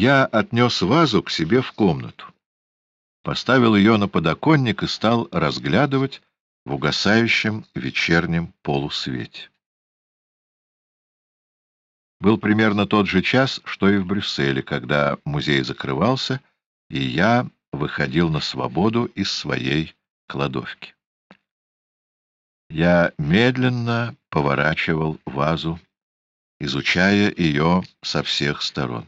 Я отнес вазу к себе в комнату, поставил ее на подоконник и стал разглядывать в угасающем вечернем полусвете. Был примерно тот же час, что и в Брюсселе, когда музей закрывался, и я выходил на свободу из своей кладовки. Я медленно поворачивал вазу, изучая ее со всех сторон.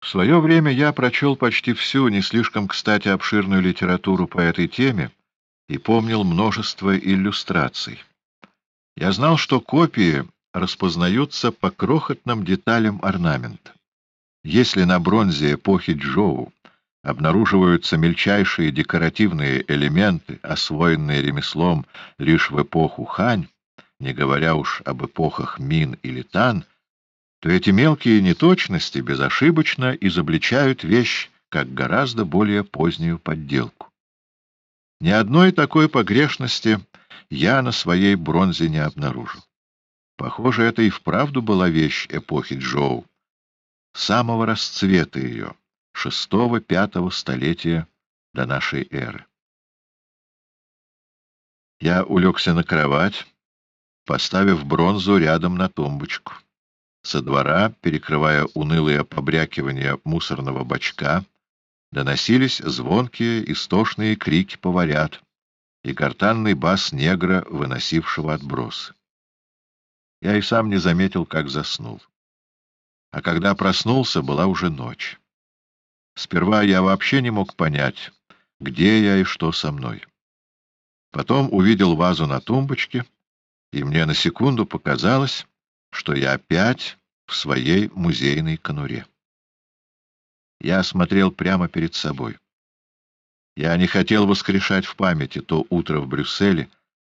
В свое время я прочел почти всю, не слишком кстати, обширную литературу по этой теме и помнил множество иллюстраций. Я знал, что копии распознаются по крохотным деталям орнамента. Если на бронзе эпохи Джоу обнаруживаются мельчайшие декоративные элементы, освоенные ремеслом лишь в эпоху Хань, не говоря уж об эпохах Мин или Тан, то эти мелкие неточности безошибочно изобличают вещь как гораздо более позднюю подделку. Ни одной такой погрешности я на своей бронзе не обнаружил. Похоже, это и вправду была вещь эпохи Джоу, самого расцвета ее, шестого-пятого столетия до нашей эры. Я улегся на кровать, поставив бронзу рядом на тумбочку. Со двора, перекрывая унылое побрякивание мусорного бачка, доносились звонкие истошные крики поварят и гортанный бас негра, выносившего отбросы. Я и сам не заметил, как заснул. А когда проснулся, была уже ночь. Сперва я вообще не мог понять, где я и что со мной. Потом увидел вазу на тумбочке, и мне на секунду показалось, что я опять в своей музейной конуре. Я смотрел прямо перед собой. Я не хотел воскрешать в памяти то утро в Брюсселе,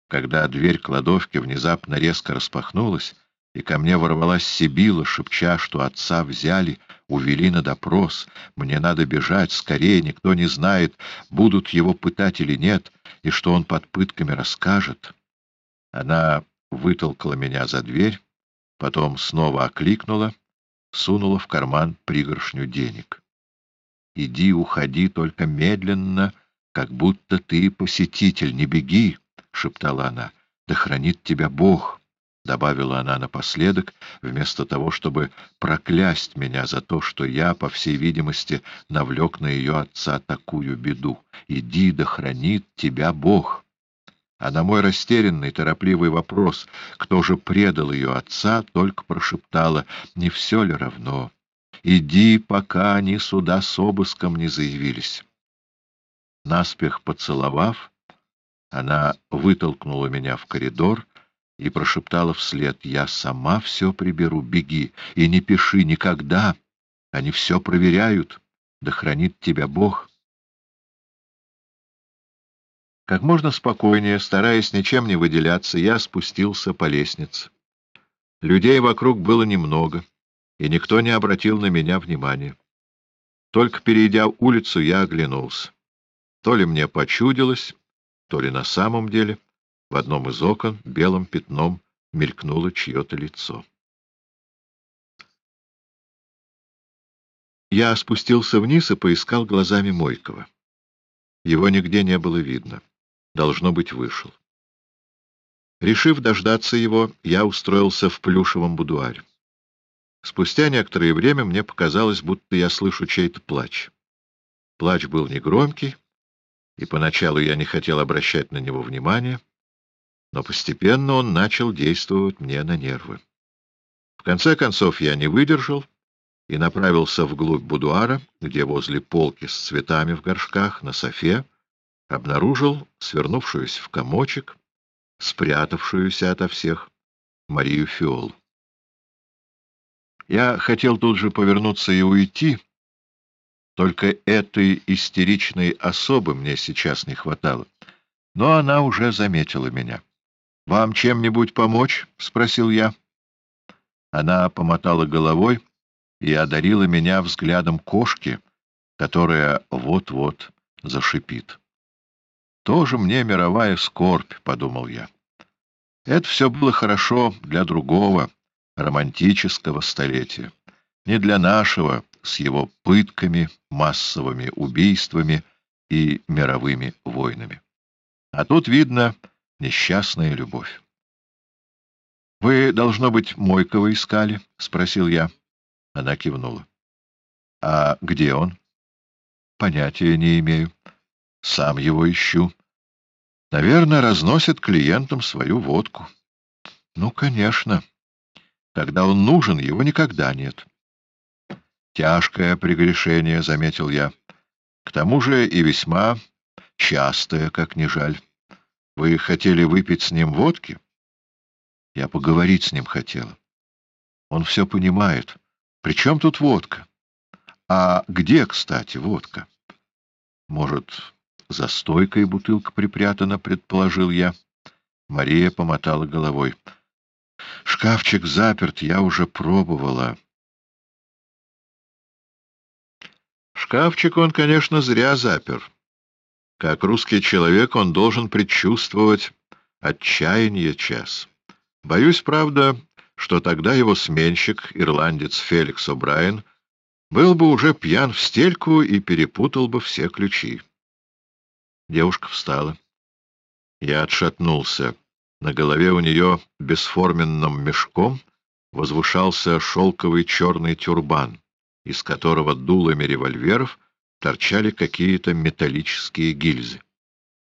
когда дверь кладовки внезапно резко распахнулась, и ко мне ворвалась Сибила, шепча, что отца взяли, увели на допрос, мне надо бежать, скорее, никто не знает, будут его пытать или нет, и что он под пытками расскажет. Она вытолкала меня за дверь, потом снова окликнула, сунула в карман пригоршню денег. «Иди, уходи, только медленно, как будто ты посетитель, не беги!» — шептала она. — Да хранит тебя Бог! — добавила она напоследок, вместо того, чтобы проклясть меня за то, что я, по всей видимости, навлек на ее отца такую беду. Иди, да хранит тебя Бог! А на мой растерянный, торопливый вопрос, кто же предал ее отца, только прошептала, не все ли равно? Иди, пока они сюда с обыском не заявились. Наспех поцеловав, она вытолкнула меня в коридор и прошептала вслед, «Я сама все приберу, беги, и не пиши никогда. Они все проверяют, да хранит тебя Бог». Как можно спокойнее, стараясь ничем не выделяться, я спустился по лестнице. Людей вокруг было немного, и никто не обратил на меня внимания. Только перейдя улицу, я оглянулся. То ли мне почудилось, то ли на самом деле в одном из окон белым пятном мелькнуло чье-то лицо. Я спустился вниз и поискал глазами Мойкова. Его нигде не было видно. Должно быть, вышел. Решив дождаться его, я устроился в плюшевом будуаре. Спустя некоторое время мне показалось, будто я слышу чей-то плач. Плач был негромкий, и поначалу я не хотел обращать на него внимания, но постепенно он начал действовать мне на нервы. В конце концов я не выдержал и направился вглубь будуара, где возле полки с цветами в горшках на софе обнаружил свернувшуюся в комочек, спрятавшуюся ото всех Марию Фиол. Я хотел тут же повернуться и уйти, только этой истеричной особы мне сейчас не хватало. Но она уже заметила меня. — Вам чем-нибудь помочь? — спросил я. Она помотала головой и одарила меня взглядом кошки, которая вот-вот зашипит. «Тоже мне мировая скорбь», — подумал я. Это все было хорошо для другого, романтического столетия, не для нашего, с его пытками, массовыми убийствами и мировыми войнами. А тут видно несчастная любовь. — Вы, должно быть, Мойкова искали? — спросил я. Она кивнула. — А где он? — Понятия не имею. Сам его ищу. Наверное, разносит клиентам свою водку. — Ну, конечно. Когда он нужен, его никогда нет. — Тяжкое прегрешение, — заметил я. К тому же и весьма частое, как ни жаль. Вы хотели выпить с ним водки? Я поговорить с ним хотела. Он все понимает. При чем тут водка? А где, кстати, водка? Может, за стойкой бутылка припрятана, предположил я. Мария помотала головой. Шкафчик заперт, я уже пробовала. Шкафчик он, конечно, зря запер. Как русский человек он должен предчувствовать отчаяние час. Боюсь, правда, что тогда его сменщик, ирландец Феликс О'Брайен, был бы уже пьян в стельку и перепутал бы все ключи. Девушка встала. Я отшатнулся. На голове у нее бесформенным мешком возвышался шелковый черный тюрбан, из которого дулами револьверов торчали какие-то металлические гильзы.